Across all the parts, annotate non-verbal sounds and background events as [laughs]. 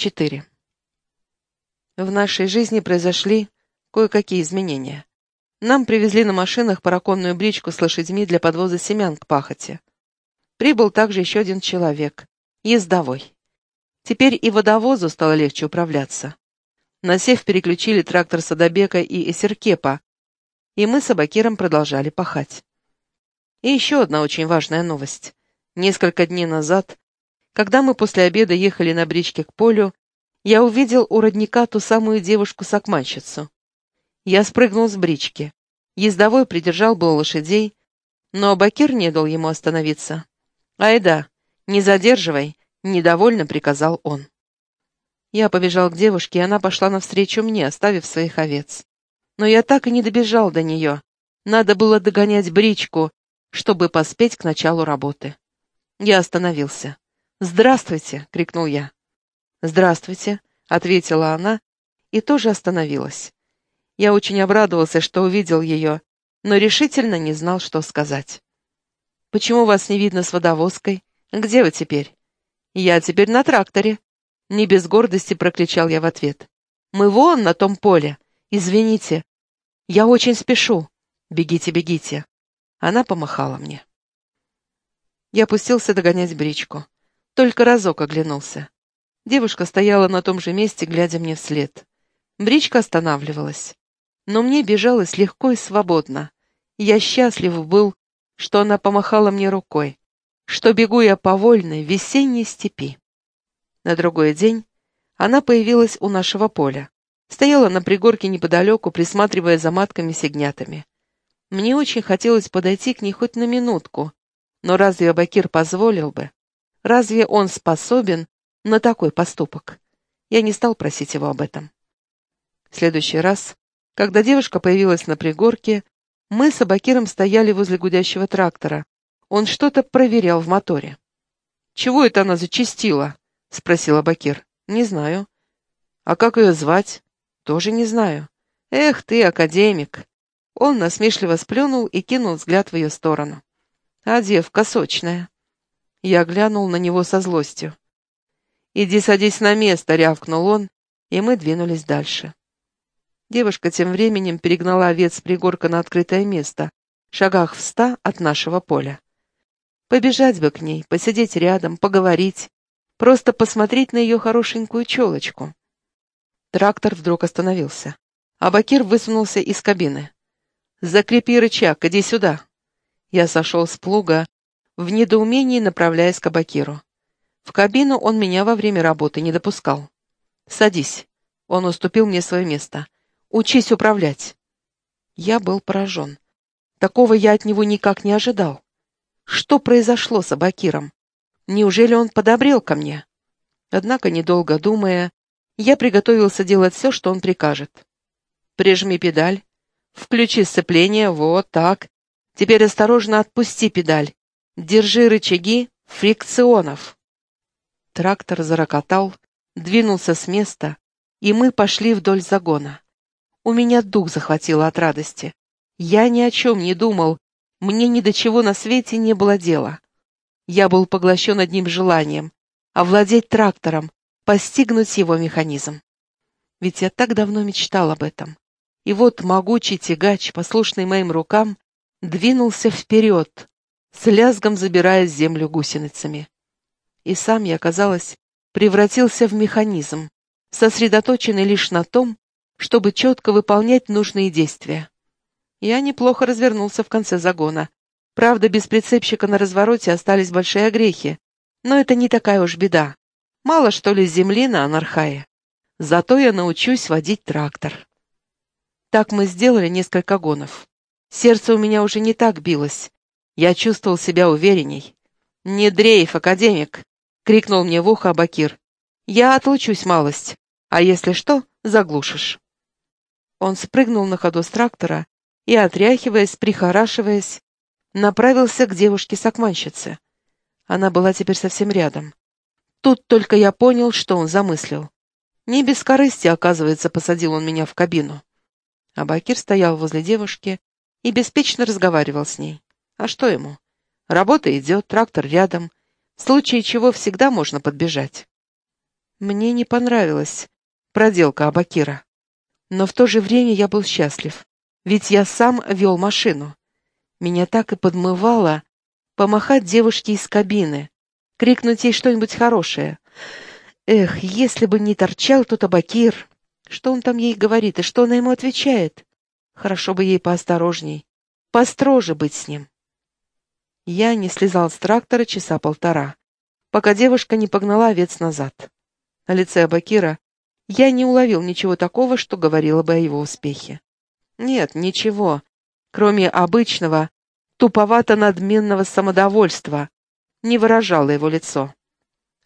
4. В нашей жизни произошли кое-какие изменения. Нам привезли на машинах параконную бричку с лошадьми для подвоза семян к пахоте. Прибыл также еще один человек, ездовой. Теперь и водовозу стало легче управляться. На сев переключили трактор Садобека и Эсеркепа, и мы с Абакиром продолжали пахать. И еще одна очень важная новость. Несколько дней назад когда мы после обеда ехали на бричке к полю, я увидел у родника ту самую девушку-сакманщицу. Я спрыгнул с брички. Ездовой придержал был лошадей, но Бакир не дал ему остановиться. «Айда, не задерживай», — недовольно приказал он. Я побежал к девушке, и она пошла навстречу мне, оставив своих овец. Но я так и не добежал до нее. Надо было догонять бричку, чтобы поспеть к началу работы. Я остановился. «Здравствуйте!» — крикнул я. «Здравствуйте!» — ответила она и тоже остановилась. Я очень обрадовался, что увидел ее, но решительно не знал, что сказать. «Почему вас не видно с водовозкой? Где вы теперь?» «Я теперь на тракторе!» Не без гордости прокричал я в ответ. «Мы вон на том поле! Извините! Я очень спешу! Бегите, бегите!» Она помахала мне. Я опустился догонять бричку. Только разок оглянулся. Девушка стояла на том же месте, глядя мне вслед. Бричка останавливалась. Но мне бежалось легко и свободно. Я счастлив был, что она помахала мне рукой, что бегу я по вольной весенней степи. На другой день она появилась у нашего поля. Стояла на пригорке неподалеку, присматривая за матками сигнятами. Мне очень хотелось подойти к ней хоть на минутку, но разве Абакир позволил бы? Разве он способен на такой поступок? Я не стал просить его об этом. В следующий раз, когда девушка появилась на пригорке, мы с Абакиром стояли возле гудящего трактора. Он что-то проверял в моторе. «Чего это она зачастила?» — спросил Абакир. «Не знаю». «А как ее звать?» «Тоже не знаю». «Эх ты, академик!» Он насмешливо сплюнул и кинул взгляд в ее сторону. «А девка сочная». Я глянул на него со злостью. «Иди садись на место», — рявкнул он, и мы двинулись дальше. Девушка тем временем перегнала овец с пригорка на открытое место, шагах в ста от нашего поля. Побежать бы к ней, посидеть рядом, поговорить, просто посмотреть на ее хорошенькую челочку. Трактор вдруг остановился. а Бакир высунулся из кабины. «Закрепи рычаг, иди сюда!» Я сошел с плуга в недоумении направляясь к Абакиру. В кабину он меня во время работы не допускал. «Садись». Он уступил мне свое место. «Учись управлять». Я был поражен. Такого я от него никак не ожидал. Что произошло с Абакиром? Неужели он подобрел ко мне? Однако, недолго думая, я приготовился делать все, что он прикажет. Прижми педаль, включи сцепление, вот так. Теперь осторожно отпусти педаль Держи рычаги фрикционов. Трактор зарокотал, двинулся с места, и мы пошли вдоль загона. У меня дух захватило от радости. Я ни о чем не думал, мне ни до чего на свете не было дела. Я был поглощен одним желанием — овладеть трактором, постигнуть его механизм. Ведь я так давно мечтал об этом. И вот могучий тягач, послушный моим рукам, двинулся вперед, с лязгом забирая землю гусеницами. И сам я, казалось, превратился в механизм, сосредоточенный лишь на том, чтобы четко выполнять нужные действия. Я неплохо развернулся в конце загона. Правда, без прицепщика на развороте остались большие огрехи, но это не такая уж беда. Мало что ли земли на Анархае. Зато я научусь водить трактор. Так мы сделали несколько гонов. Сердце у меня уже не так билось, я чувствовал себя уверенней. «Не дрейф, академик!» — крикнул мне в ухо Абакир. «Я отлучусь малость, а если что, заглушишь». Он спрыгнул на ходу с трактора и, отряхиваясь, прихорашиваясь, направился к девушке-сакманщице. Она была теперь совсем рядом. Тут только я понял, что он замыслил. Не без корысти, оказывается, посадил он меня в кабину. Абакир стоял возле девушки и беспечно разговаривал с ней. А что ему? Работа идет, трактор рядом, в случае чего всегда можно подбежать. Мне не понравилась проделка Абакира. Но в то же время я был счастлив, ведь я сам вел машину. Меня так и подмывало помахать девушке из кабины, крикнуть ей что-нибудь хорошее. Эх, если бы не торчал тот Абакир! Что он там ей говорит и что она ему отвечает? Хорошо бы ей поосторожней, построже быть с ним. Я не слезал с трактора часа полтора, пока девушка не погнала овец назад. На лице Абакира я не уловил ничего такого, что говорило бы о его успехе. Нет, ничего, кроме обычного, туповато-надменного самодовольства, не выражало его лицо.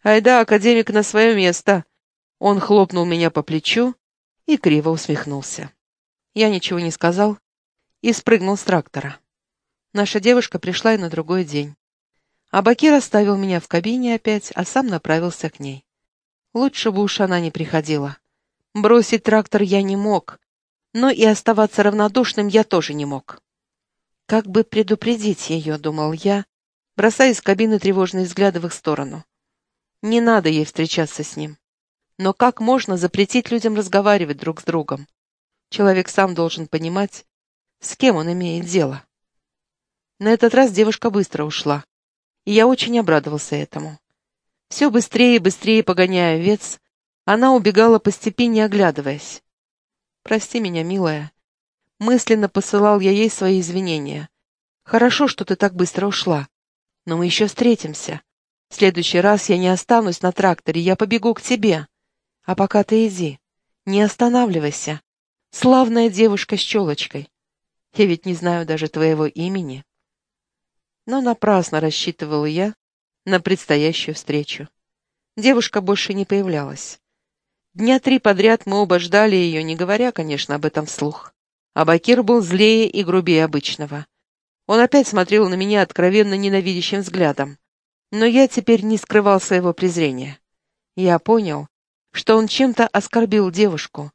«Айда, академик, на свое место!» Он хлопнул меня по плечу и криво усмехнулся. Я ничего не сказал и спрыгнул с трактора. Наша девушка пришла и на другой день. А Бакир оставил меня в кабине опять, а сам направился к ней. Лучше бы уж она не приходила. Бросить трактор я не мог, но и оставаться равнодушным я тоже не мог. Как бы предупредить ее, думал я, бросая из кабины тревожные взгляды в их сторону. Не надо ей встречаться с ним. Но как можно запретить людям разговаривать друг с другом? Человек сам должен понимать, с кем он имеет дело. На этот раз девушка быстро ушла, и я очень обрадовался этому. Все быстрее и быстрее погоняя овец, она убегала по степи, не оглядываясь. «Прости меня, милая». Мысленно посылал я ей свои извинения. «Хорошо, что ты так быстро ушла. Но мы еще встретимся. В следующий раз я не останусь на тракторе, я побегу к тебе. А пока ты иди. Не останавливайся. Славная девушка с челочкой. Я ведь не знаю даже твоего имени». Но напрасно рассчитывала я на предстоящую встречу. Девушка больше не появлялась. Дня три подряд мы оба ждали ее, не говоря, конечно, об этом вслух. А Бакир был злее и грубее обычного. Он опять смотрел на меня откровенно ненавидящим взглядом. Но я теперь не скрывал своего презрения. Я понял, что он чем-то оскорбил девушку.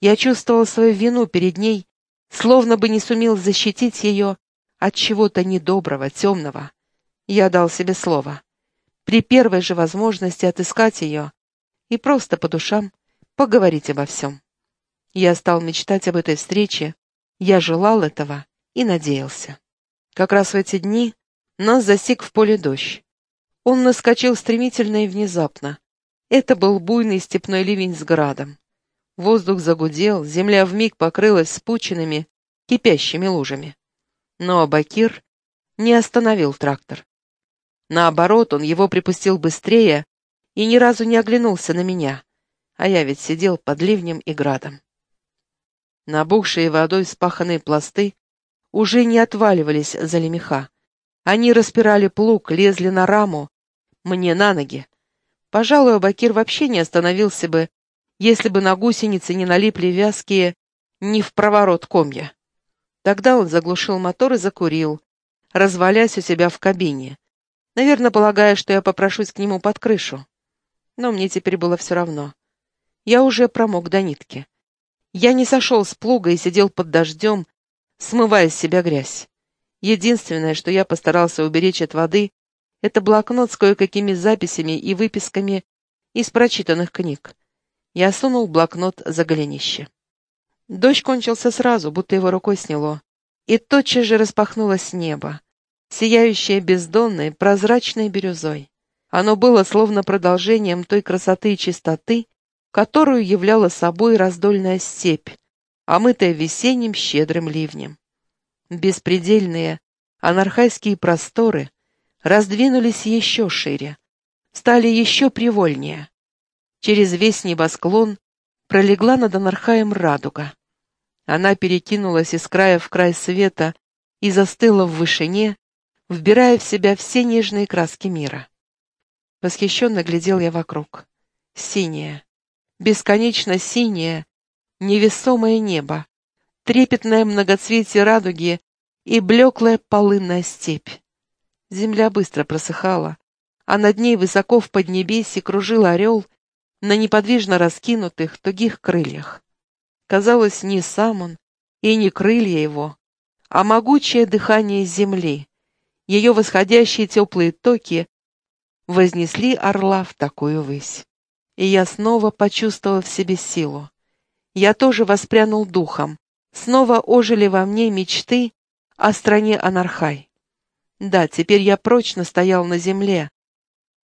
Я чувствовал свою вину перед ней, словно бы не сумел защитить ее от чего-то недоброго, темного. Я дал себе слово. При первой же возможности отыскать ее и просто по душам поговорить обо всем. Я стал мечтать об этой встрече, я желал этого и надеялся. Как раз в эти дни нас засек в поле дождь. Он наскочил стремительно и внезапно. Это был буйный степной ливень с градом. Воздух загудел, земля вмиг покрылась спученными, кипящими лужами. Но Абакир не остановил трактор. Наоборот, он его припустил быстрее и ни разу не оглянулся на меня а я ведь сидел под ливнем и градом. Набухшие водой спаханные пласты уже не отваливались за лемеха. Они распирали плуг, лезли на раму, мне на ноги. Пожалуй, Абакир вообще не остановился бы, если бы на гусеницы не налипли вязкие не в проворот комья. Тогда он заглушил мотор и закурил, развалясь у себя в кабине, наверное, полагая, что я попрошусь к нему под крышу. Но мне теперь было все равно. Я уже промок до нитки. Я не сошел с плуга и сидел под дождем, смывая с себя грязь. Единственное, что я постарался уберечь от воды, это блокнот с кое-какими записями и выписками из прочитанных книг. Я сунул блокнот за голенище. Дождь кончился сразу, будто его рукой сняло, и тотчас же распахнулось небо, сияющее бездонной, прозрачной бирюзой. Оно было словно продолжением той красоты и чистоты, которую являла собой раздольная степь, омытая весенним щедрым ливнем. Беспредельные анархайские просторы раздвинулись еще шире, стали еще привольнее. Через весь небосклон пролегла над анархаем радуга. Она перекинулась из края в край света и застыла в вышине, вбирая в себя все нежные краски мира. Восхищенно глядел я вокруг. Синее, бесконечно синее, невесомое небо, трепетное многоцветие радуги и блеклая полынная степь. Земля быстро просыхала, а над ней высоко в поднебесье кружил орел на неподвижно раскинутых тугих крыльях. Казалось, не сам он и не крылья его, а могучее дыхание земли, ее восходящие теплые токи вознесли орла в такую высь. И я снова почувствовал в себе силу. Я тоже воспрянул духом. Снова ожили во мне мечты о стране Анархай. Да, теперь я прочно стоял на земле,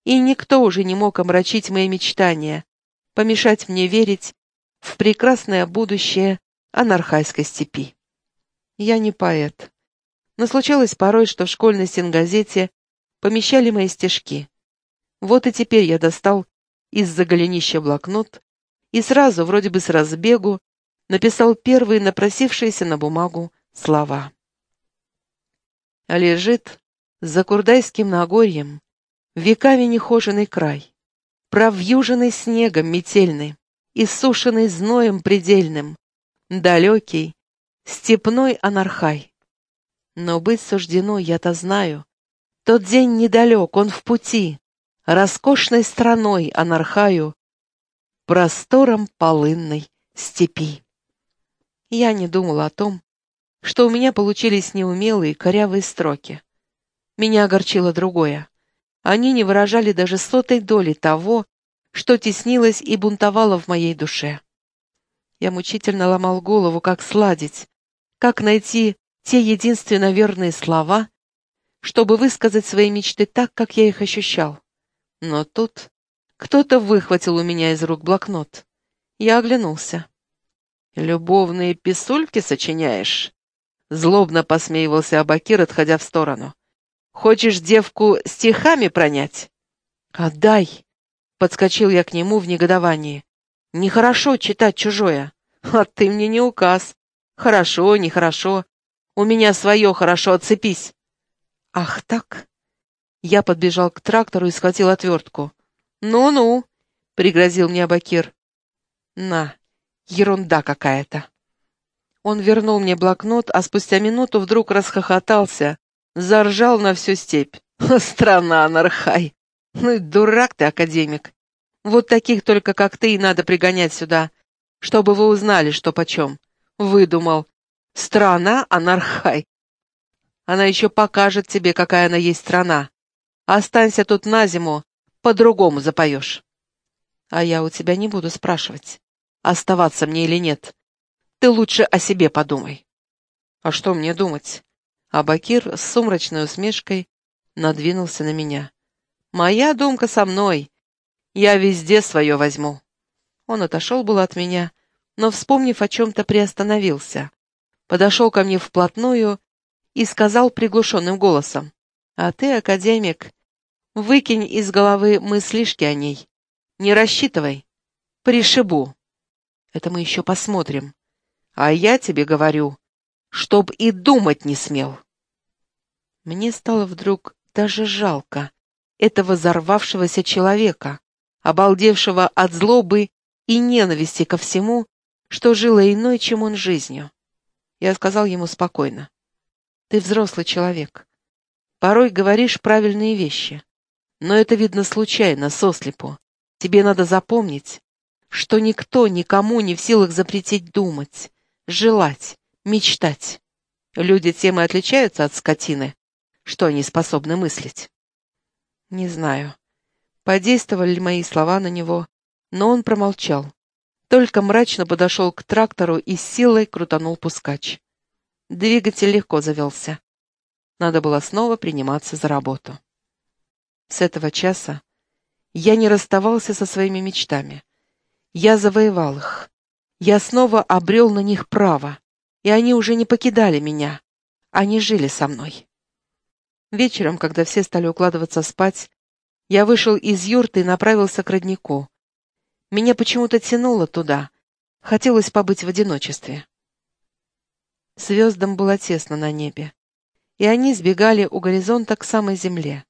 и никто уже не мог омрачить мои мечтания, помешать мне верить в прекрасное будущее Анархайской степи. Я не поэт, но случалось порой, что в школьной стенгазете помещали мои стишки. Вот и теперь я достал из-за голенища блокнот и сразу, вроде бы с разбегу, написал первые напросившиеся на бумагу слова. Лежит за Курдайским Нагорьем веками нехоженный край, провьюженный снегом метельный, иссушенный зноем предельным, далекий, степной анархай. Но быть суждено, я-то знаю, тот день недалек, он в пути, роскошной страной анархаю, простором полынной степи. Я не думал о том, что у меня получились неумелые корявые строки. Меня огорчило другое. Они не выражали даже сотой доли того, что теснилось и бунтовало в моей душе. Я мучительно ломал голову, как сладить, как найти те единственно верные слова, чтобы высказать свои мечты так, как я их ощущал. Но тут кто-то выхватил у меня из рук блокнот. Я оглянулся. «Любовные писульки сочиняешь?» Злобно посмеивался Абакир, отходя в сторону. «Хочешь девку стихами пронять?» «Отдай!» — подскочил я к нему в негодовании. «Нехорошо читать чужое». «А ты мне не указ. Хорошо, нехорошо. У меня свое хорошо, отцепись». «Ах так?» Я подбежал к трактору и схватил отвертку. «Ну-ну», — пригрозил мне Абакир. «На, ерунда какая-то». Он вернул мне блокнот, а спустя минуту вдруг расхохотался, заржал на всю степь. [laughs] «Страна, Нархай! Ну и дурак ты, академик! Вот таких только, как ты, и надо пригонять сюда, чтобы вы узнали, что почем. Выдумал. Страна, Анархай. Она еще покажет тебе, какая она есть страна. Останься тут на зиму, по-другому запоешь. А я у тебя не буду спрашивать, оставаться мне или нет. Ты лучше о себе подумай. А что мне думать? А Бакир с сумрачной усмешкой надвинулся на меня. Моя думка со мной. Я везде свое возьму. Он отошел было от меня, но, вспомнив о чем-то, приостановился. Подошел ко мне вплотную и сказал приглушенным голосом. «А ты, академик, Выкинь из головы мыслишки о ней. Не рассчитывай. Пришибу. Это мы еще посмотрим. А я тебе говорю, чтоб и думать не смел. Мне стало вдруг даже жалко этого взорвавшегося человека, обалдевшего от злобы и ненависти ко всему, что жило иной, чем он жизнью. Я сказал ему спокойно. Ты взрослый человек. Порой говоришь правильные вещи. Но это видно случайно, сослепу. Тебе надо запомнить, что никто никому не в силах запретить думать, желать, мечтать. Люди тем и отличаются от скотины, что они способны мыслить. Не знаю, подействовали ли мои слова на него, но он промолчал. Только мрачно подошел к трактору и силой крутанул пускач. Двигатель легко завелся. Надо было снова приниматься за работу. С этого часа я не расставался со своими мечтами. Я завоевал их. Я снова обрел на них право, и они уже не покидали меня. Они жили со мной. Вечером, когда все стали укладываться спать, я вышел из юрты и направился к роднику. Меня почему-то тянуло туда. Хотелось побыть в одиночестве. Звездам было тесно на небе, и они сбегали у горизонта к самой земле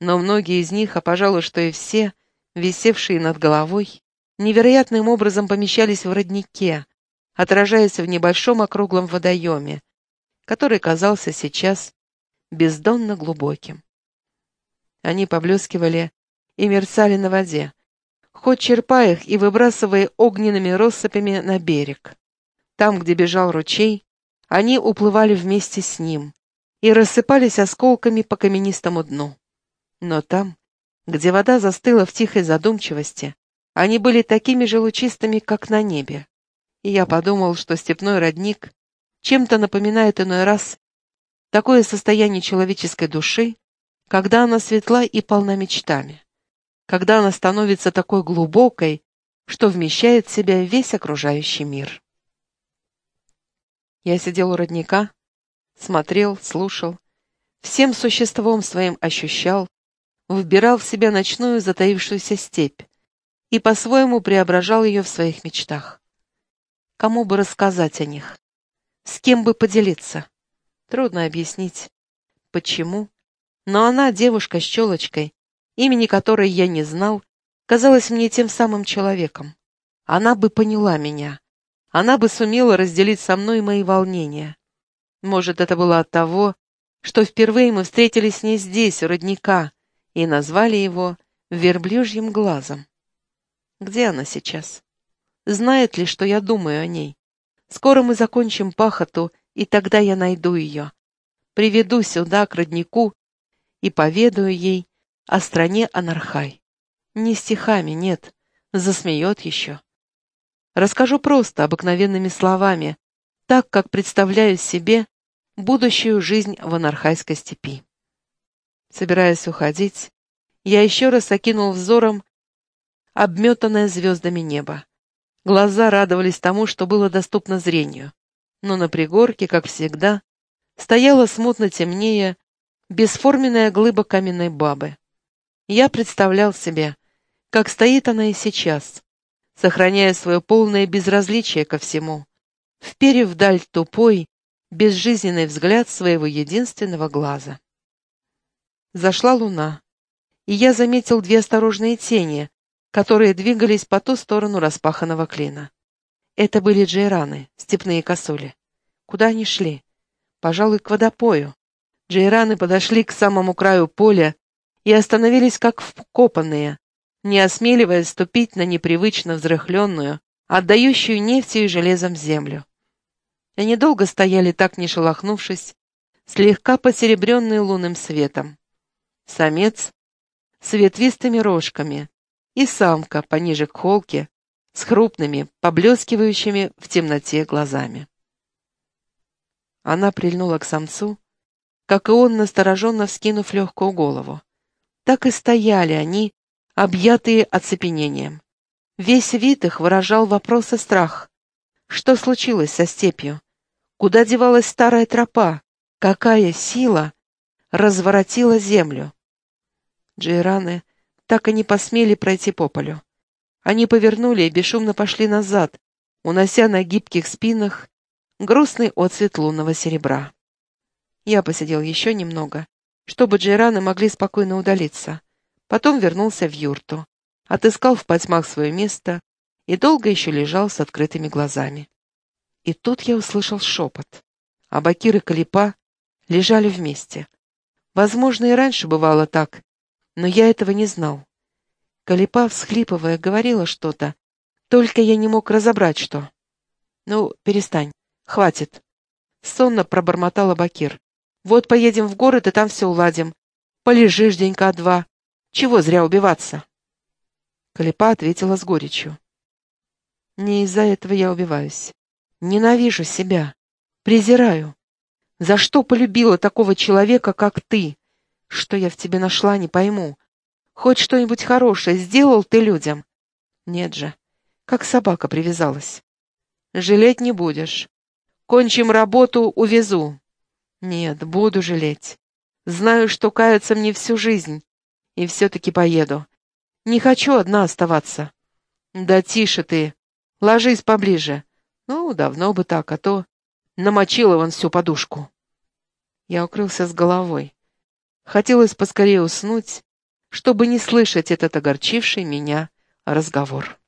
но многие из них, а пожалуй, что и все, висевшие над головой, невероятным образом помещались в роднике, отражаясь в небольшом округлом водоеме, который казался сейчас бездонно глубоким. Они поблескивали и мерцали на воде, хоть черпая их и выбрасывая огненными россыпями на берег. Там, где бежал ручей, они уплывали вместе с ним и рассыпались осколками по каменистому дну. Но там, где вода застыла в тихой задумчивости, Они были такими же лучистыми, как на небе. И я подумал, что степной родник чем-то напоминает иной раз такое состояние человеческой души, когда она светла и полна мечтами, когда она становится такой глубокой, что вмещает в себя весь окружающий мир. Я сидел у родника, смотрел, слушал, всем существом своим ощущал, вбирал в себя ночную затаившуюся степь и по-своему преображал ее в своих мечтах. Кому бы рассказать о них? С кем бы поделиться? Трудно объяснить, почему, но она, девушка с челочкой, имени которой я не знал, казалась мне тем самым человеком. Она бы поняла меня. Она бы сумела разделить со мной мои волнения. Может, это было от того, что впервые мы встретились с ней здесь, у родника, и назвали его верблюжьим глазом. Где она сейчас? Знает ли, что я думаю о ней? Скоро мы закончим пахоту, и тогда я найду ее. Приведу сюда, к роднику, и поведаю ей о стране Анархай. Не стихами, нет, засмеет еще. Расскажу просто, обыкновенными словами, так, как представляю себе будущую жизнь в анархайской степи. Собираясь уходить, я еще раз окинул взором обметанное звездами небо. Глаза радовались тому, что было доступно зрению. Но на пригорке, как всегда, стояла смутно темнее бесформенная глыба каменной бабы. Я представлял себе, как стоит она и сейчас, сохраняя свое полное безразличие ко всему, вперев вдаль тупой, безжизненный взгляд своего единственного глаза. Зашла луна, и я заметил две осторожные тени, которые двигались по ту сторону распаханного клина. Это были джейраны, степные косули. Куда они шли? Пожалуй, к водопою. Джейраны подошли к самому краю поля и остановились как вкопанные, не осмеливаясь ступить на непривычно взрыхленную, отдающую нефтью и железом землю. Они долго стояли так, не шелохнувшись, слегка посеребренные лунным светом. Самец с ветвистыми рожками и самка пониже к холке с крупными, поблескивающими в темноте глазами. Она прильнула к самцу, как и он, настороженно вскинув легкую голову. Так и стояли они, объятые оцепенением. Весь вид их выражал вопрос и страх. Что случилось со степью? Куда девалась старая тропа? Какая сила разворотила землю? Джейраны так и не посмели пройти по полю. Они повернули и бесшумно пошли назад, унося на гибких спинах грустный отцвет лунного серебра. Я посидел еще немного, чтобы джейраны могли спокойно удалиться. Потом вернулся в юрту, отыскал в потьмах свое место и долго еще лежал с открытыми глазами. И тут я услышал шепот. А Бакир и Калипа лежали вместе. Возможно, и раньше бывало так, но я этого не знал. Калипа, всхлипывая, говорила что-то, только я не мог разобрать, что. «Ну, перестань, хватит», — сонно пробормотала Бакир. «Вот поедем в город и там все уладим. Полежишь денька-два. Чего зря убиваться?» Калипа ответила с горечью. «Не из-за этого я убиваюсь. Ненавижу себя. Презираю. За что полюбила такого человека, как ты? Что я в тебе нашла, не пойму. Хоть что-нибудь хорошее сделал ты людям? Нет же, как собака привязалась. Жалеть не будешь. Кончим работу, увезу. Нет, буду жалеть. Знаю, что каются мне всю жизнь. И все-таки поеду. Не хочу одна оставаться. Да тише ты. Ложись поближе. Ну, давно бы так, а то намочила вон всю подушку. Я укрылся с головой. Хотелось поскорее уснуть, чтобы не слышать этот огорчивший меня разговор.